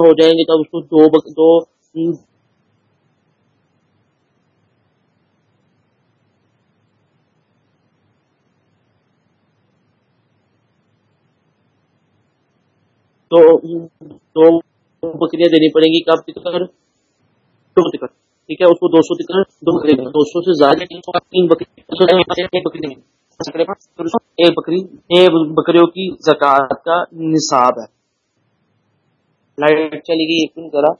ہو جائیں گے تو اس کو دو بک دو تو دو بکریاں دینی پڑیں گی کب تکر دو تکر ٹھیک ہے؟ اس کو دو سو تکر دو بکری دو سو سے زیادہ تین بکری ایک بکری ایک بکریوں کی زکات کا نصاب ہے۔ لائٹ چلی گئی ایک دن ذرا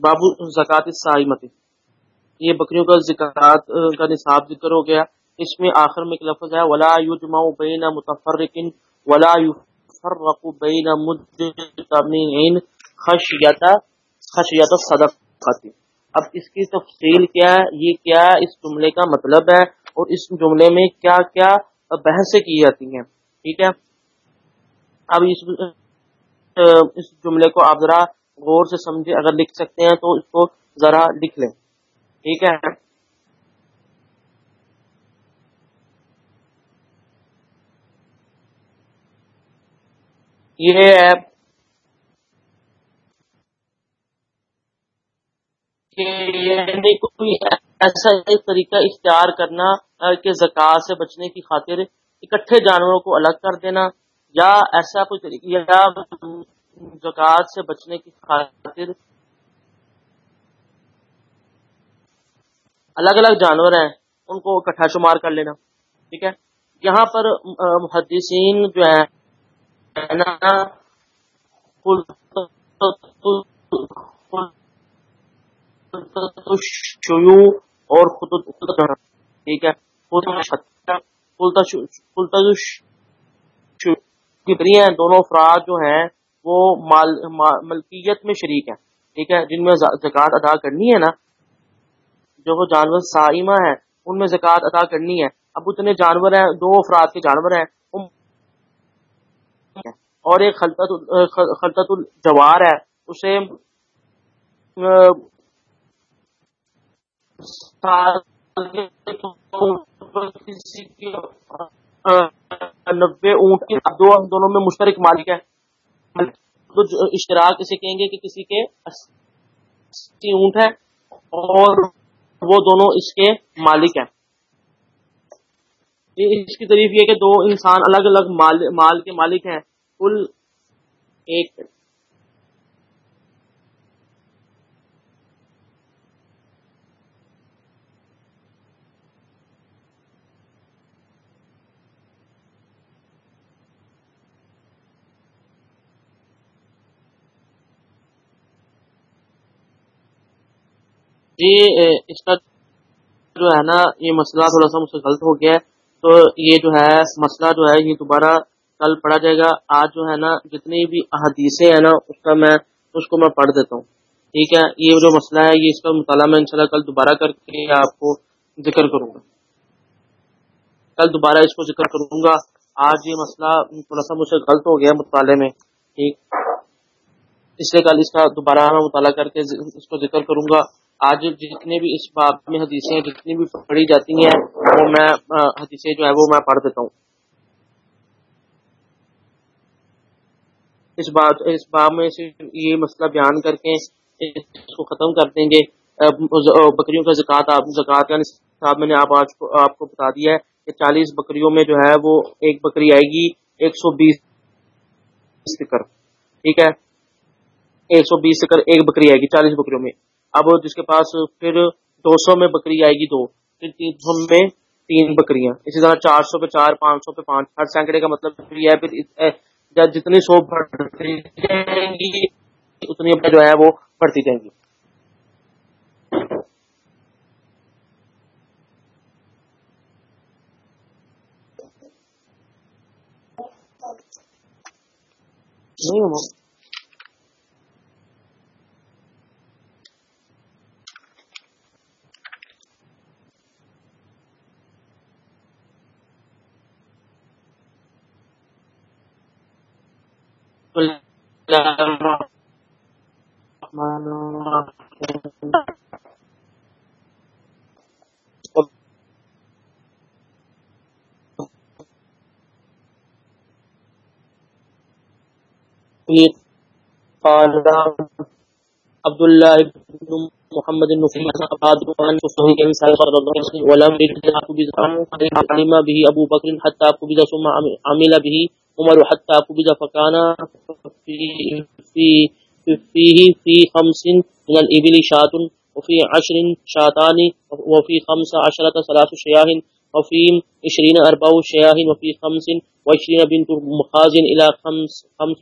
بابو زکات سائمت یہ بکریوں کا زکات کا نصاب ذکر ہو گیا۔ اس میں آخر میں ایک لفظ ہے، ولا یجمع بین متفرق ولا یفرق بین مجتمعین خشیت خشیت الصدقہ اب اس کی تفصیل کیا ہے؟ یہ کیا اس جملے کا مطلب ہے اور اس جملے میں کیا کیا بحثیں کی جاتی ہیں۔ ٹھیک ہے؟ اب اس اس جملے کو آپ ذرا غور سے سمجھے اگر لکھ سکتے ہیں تو اس کو ذرا لکھ لیں۔ ٹھیک ہے؟ یہ ایپ۔ یعنی کوئی ایسا طریقہ اختیار کرنا کہ زکات سے بچنے کی خاطر اکٹھے جانوروں کو الگ کر دینا، یا ایسا کوئی طریقہ، یا زکات سے بچنے کی خاطر الگ الگ جانور ہیں، ان کو اکٹھا شمار کر لینا، ٹھیک ہے؟ یہاں پر محدثین جو ہے اور خطوط ٹھیک ہے؟ ہیں، دونوں افراد جو ہیں، وہ مال ملکیت میں شریک ہیں۔ ٹھیک ہے؟ جن میں زکوٰۃ ادا کرنی ہے نا، جو وہ جانور سائمہ ہے ان میں زکوٰۃ ادا کرنی ہے۔ اب اتنے جانور ہیں، دو افراد کے جانور ہیں۔ اور ایک خلطت الجوار ہے، اسے نبے اونٹ کی دو دونوں میں مشترک مالک ہے اشتراک اسے کہیں گے کہ کسی کے اونٹ ہے اور وہ دونوں اس کے مالک ہیں۔ اس کی تعریف یہ کہ دو انسان الگ الگ مال کے مالک ہیں۔ کل ایک جی اس کا جو ہے نا، یہ مسئلہ تھوڑا سا مجھ سے غلط ہو گیا ہے۔ تو یہ جو ہے، مسئلہ جو ہے، یہ دوبارہ کل پڑھا جائے گا۔ آج جو ہے نا، جتنی بھی احادیثیں ہیں نا، اس کا میں، اس کو میں پڑھ دیتا ہوں۔ ٹھیک ہے؟ یہ جو مسئلہ ہے، یہ اس کا مطالعہ میں انشاءاللہ کل دوبارہ کر کے آپ کو ذکر کروں گا۔ کل دوبارہ اس کو ذکر کروں گا۔ آج یہ مسئلہ تھوڑا سا مجھ سے غلط ہو گیا مطالعے میں۔ ٹھیک؟ اس لیے کل اس کا دوبارہ میں مطالعہ کر کے اس کو ذکر کروں گا۔ آج جتنے بھی اس باب میں حدیثیں جتنی بھی پڑھی جاتی ہیں، وہ میں حدیثیں جو ہے وہ میں پڑھ دیتا ہوں۔ اس بات، اس باب میں سے یہ مسئلہ بیان کر کے اس کو ختم کر دیں گے۔ بکریوں کا زکوٰۃ، آپ زکوٰۃ صاحب میں نے آپ آج کو، آپ کو بتا دیا ہے کہ چالیس بکریوں میں جو ہے وہ ایک بکری آئے گی ایک سو بیس فکر ٹھیک ہے؟ ایک سو بیس فکر ایک بکری آئے گی چالیس بکریوں میں۔ اب جس کے پاس پھر دو سو میں بکری آئے گی دو پھر تین سو میں تین بکریاں۔ اسی طرح چار سو پہ چار، پانچ سو پہ پانچ۔ ہر سینکڑے کا مطلب یہ ہے، پھر جتنی سو بڑھتی جائیں گی، اتنی جو ہے وہ بڑھتی جائیں گی۔ نہیں قال عبد الله بن محمد النفي أباد عن صحيح بن سعيد رضي الله عنه، ولم يجد قبض علم به أبو بكر حتى قبض ثم عمل به عمر حتى قبض، فكان في في، فيه في خمس من الإبل شاة، وفي عشر شاتان، وفي خمس عشرة ثلاث شياه، وفي عشرين أربع شياه، وفي خمس وعشرين بنت مخازن إلى خمس خمس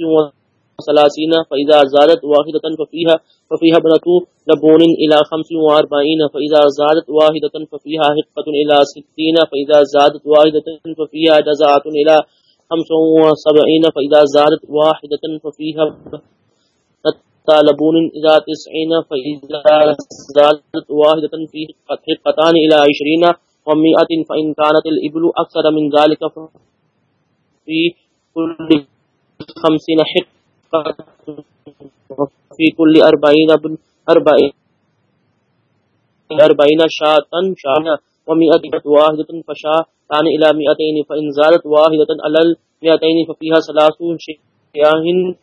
وثلاثين فإذا زادت واحدة ففيها ففيها ابنة لبون إلى خمس وأربعين فإذا زادت واحدة ففيها حقة إلى ستين فإذا زادت واحدة ففيها جزاعة إلى خمس وسبعين فإذا زادت واحدة ففيها لبون إلى تسعين فإذا زادت واحدة في حقتان إلى عشرين ومئة فإن كانت الإبل أكثر من ذلك في كل خمسين حقة في كل أربعين بن أربعين أربعين شاة شاة ومئة واحدة فشاة تان إلى مئتين فإن زادت واحدة على المئتين ففيها ثلاث شياه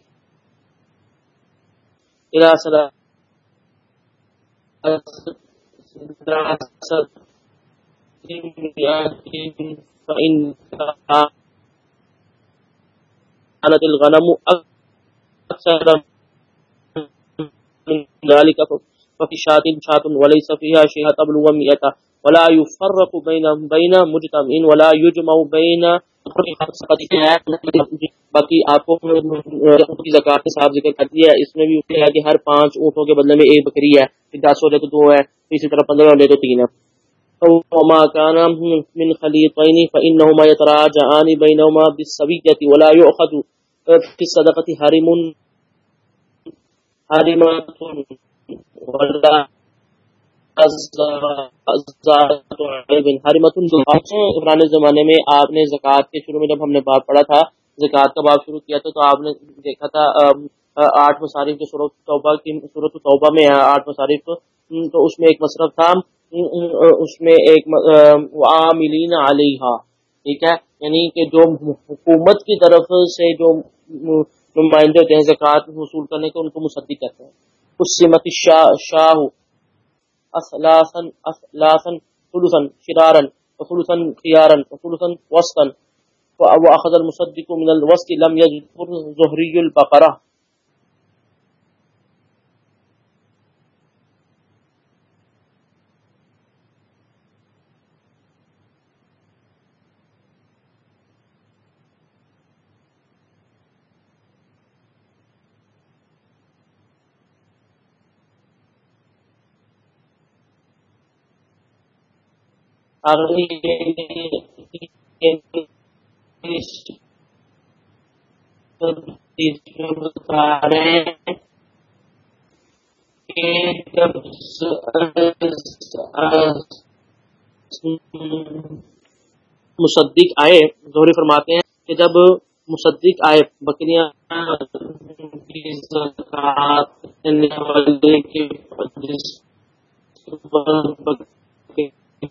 إلى ثلاث فإن كانت الغنم أكثر من ذلك، ففي شاة شاة وليس فيها شيء تبلغ مئة ولا يفرق بين بين مجتمعين، ولا يجمع بين باقی آپ کو کی زکات کے صاحب ذکر کرتی ہے، اس میں بھی ہے کہ ہر پانچ اونٹوں کے بدلے میں ایک بکری ہے، پھر دس ہو لے تو دو ہے اسی طرح پندرہ ہو لے تو تین ہے وما كان من خليطين فإنهما يتراجعان بينهما بالسوية ولا يؤخذ في الصدقة حرم ولا پرانے زمانے میں آپ نے زکوٰۃ کے شروع میں جب ہم نے باب پڑھا تھا، زکوٰۃ کا باب شروع کیا تھا تو آپ نے دیکھا تھا آٹھ مصارف جو صورت توبہ کی صورت توبہ میں ہاں، آٹھ مصارف تو اس میں ایک مصرف تھا اس میں ایک عاملین علیہ ٹھیک ہے؟ یعنی کہ جو حکومت کی طرف سے جو نمائندے ہوتے ہیں، زکوٰۃ حصول کرنے کے، ان کو مصدق کہتے ہیں۔ اس سمت شاہ شاہ اسلاسن اسلاسن ثلثن شرارن وثلثن خيارا وثلثن وسطا۔ واخذ المصدق من الوسط لم يذكر زهري البقره مصدق آئے زہری فرماتے ہیں کہ جب مصدق آئے بکریاں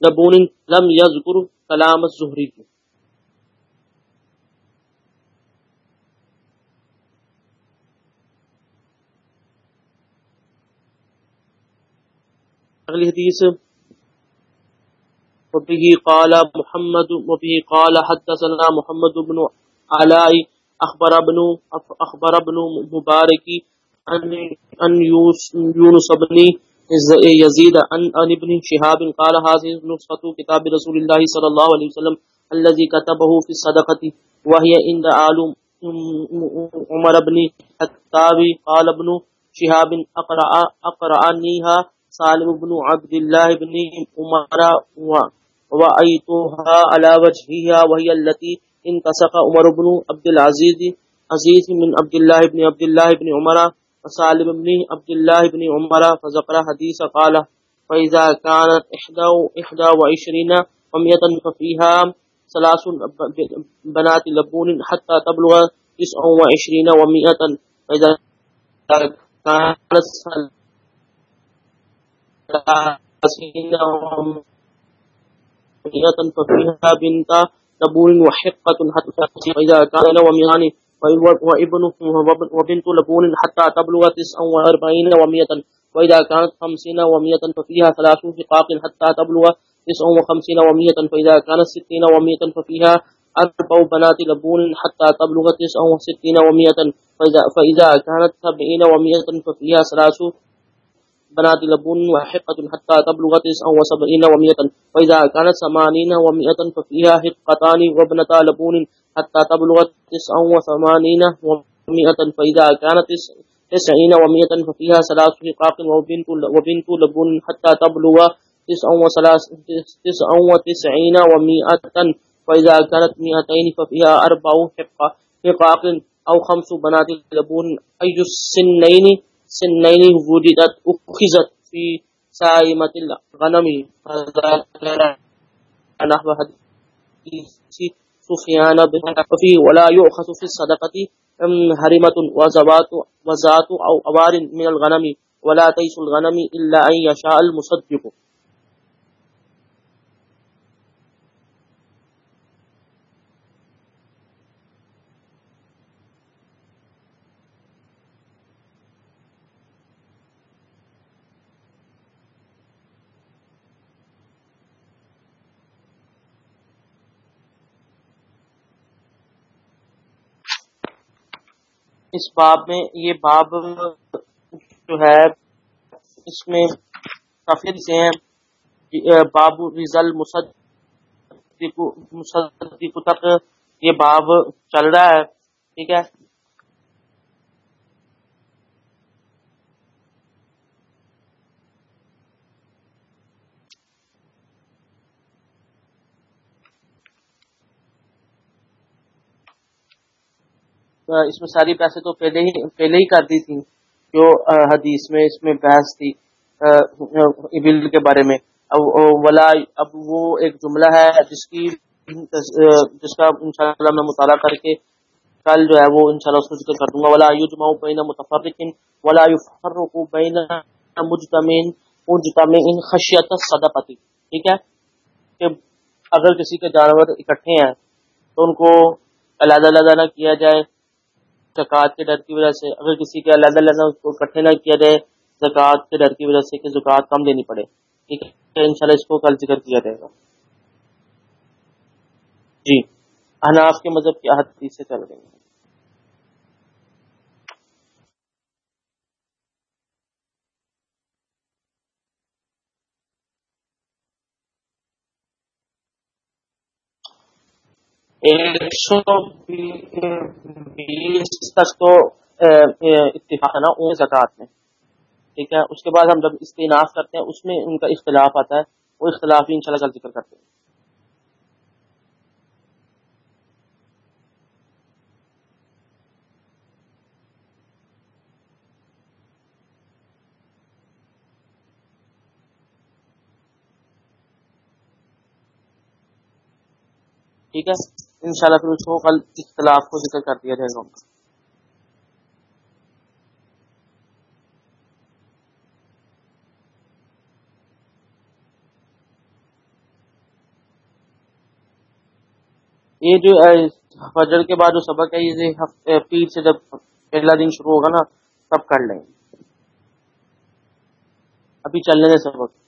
لبون لم یذکر کلام الزہری کی اگلی حدیث۔ وبه قال محمد، وبه قال حدثنا محمد بن علاء اخبر ابن اخبر ابن مبارك ان يونس بن يزيد عن عن ابن شهاب قال هذه نسخة كتاب رسول الله صلى الله عليه وسلم الذي كتبه في الصدقة، وهي عند آل عمر بن حتاب قال ابن شهاب اقرأ اقرأنيها سالم بن عبد الله بن عمر وأيتها على وجهها، وهي التي انتسق عمر بن عبد العزيز عزيز من عبد الله بن عبد الله بن عمر. وسالم بن عبد الله بن عمر فذكر حديث قال، فإذا كانت إحدى إحدى وعشرين ومئة ففيها ثلاث بنات لبون حتى تبلغ تسع وعشرين ومئة فإذا كانت ثلاثين ومئة ففيها بنت لبون وحقة حتى فإذا كان ومئان وابن وبنت لبون حتى تبلغ تسعا واربعين ومئة وإذا كانت خمسين ومئة ففيها ثلاث شقاق حتى تبلغ تسعا وخمسين ومئة فإذا كانت ستين ومئة ففيها أربع بنات لبون حتى تبلغ تسعا وستين ومئة فإذا, فإذا كانت سبعين ومئة ففيها ثلاث بنات لبون وحقة حتى تبلغ تسعا وسبعين ومئة. فإذا كانت ثمانين ومئة ففيها حقتان وابنتا لبون حتى تبلغ تسعا وثمانين ومئة. فإذا كانت تسعين ومئة ففيها ثلاث حقاق وبنت, وبنت لبون حتى تبلغ تسعا وتسعين ومئة. فإذا كانت مئتين ففيها أربع حقاق أو خمس بنات لبون أي السنين سنين وجدت أخذت في سائمة الغنم فذكر نحو حديث سفيان وفي ولا يؤخذ في الصدقة حرمة وزوات وزات أو أوار من الغنم ولا تيس الغنم إلا أن يشاء المصدق اس باب میں، یہ باب جو ہے، اس میں کافی سے ہیں۔ باب رزل مصدق تک یہ باب چل رہا ہے، ٹھیک ہے؟ اس میں ساری بحثیں تو پہلے ہی پہلے ہی کر دی تھی، جو حدیث میں اس میں بحث تھی ابل کے بارے میں۔ اب ولا، اب وہ ایک جملہ ہے جس کی جس کا انشاءاللہ میں مطالعہ کر کے کل جو ہے وہ انشاءاللہ اس کو ذکر کر دوں گا۔ ولا یجمع بین متفرق ولا یفرق بین مجتمع مجتمع خشیت الصدقہ ٹھیک ہے؟ کہ اگر کسی کے جانور اکٹھے ہیں تو ان کو علیحدہ علیحدہ نہ کیا جائے۔ زکوٰۃ کے ڈر کی وجہ سے اگر کسی کے اللہ علیحدہ اس کو اکٹھے نہ کیا جائے، زکوٰۃ کے ڈر کی وجہ سے کہ زکوٰۃ کم دینی پڑے۔ ٹھیک ہے؟ ان شاء اللہ اس کو کل ذکر کیا جائے گا۔ جی۔ اناف کے مذہب کی احادیث سے چل رہی ہیں۔ ایک سو بیس تک تو اتفاق ہے نا، اون زکوٰۃ میں۔ ٹھیک ہے؟ اس کے بعد ہم جب استناف کرتے ہیں، اس میں ان کا اختلاف آتا ہے۔ وہ اختلاف ان شاء اللہ ذکر کرتے ہیں۔ ٹھیک ہے؟ انشاءاللہ پھر اس کو کل اختلاف کو ذکر کر دیا جائے گا۔ یہ جو فجر کے بعد جو سبق ہے، یہ پیر سے جب پہلا دن شروع ہوگا نا، تب کر لیں۔ گے ابھی چلنے دیں سبق۔